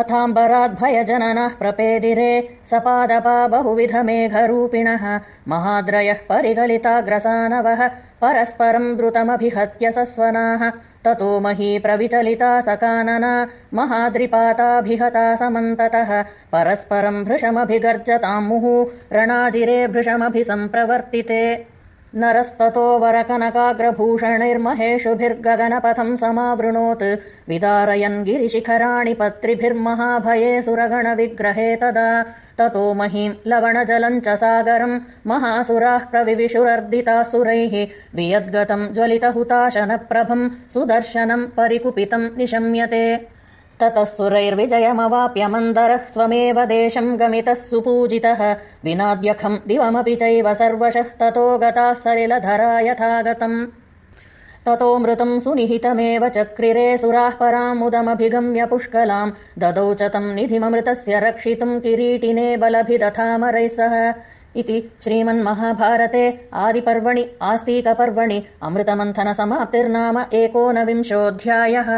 अथाम्बराद्भयजननः प्रपेदिरे सपादपा बहुविधमेघरूपिणः महाद्रयः परिगलिताग्रसानवः परस्परम् द्रुतमभिहत्य सस्वनाः ततो मही प्रविचलिता सकानना महाद्रिपाताभिहता समन्ततः परस्परम् भृशमभिगर्जताम् मुहुः रणाजिरे भृशमभिसम्प्रवर्तिते नरस्ततो वरकनकाग्रभूषणैर्महेषुभिर्गगनपथम् समावृणोत्। विदारयन् गिरिशिखराणि पत्रिभिर्महाभये सुरगणविग्रहे तदा। ततो महीम् लवणजलम् च सागरम् महासुराः प्रविविशुरर्दितासुरैः। वियद्गतम् ज्वलितहुताशनप्रभम् सुदर्शनम् परिकुपितम् निशम्यते ततः सुरैर्विजयमवाप्य मन्दरः स्वमेव देशम् गमितः सुपूजितः। विनाद्यखम् दिवमपि चैव सर्वशः ततो गताः सलिलधरा यथागतम्। मृतम् सुनिहितमेव चक्रिरे सुराः परामुदमभिगम्य पुष्कलाम्। ददौ च तम् निधिममृतस्य रक्षितुम् किरीटिने बलभिदथामरैः सह। इति श्रीमन्महाभारते आदिपर्वणि आस्तीकपर्वणि अमृतमन्थनसमाप्तिर्नाम एकोनविंशोऽध्यायः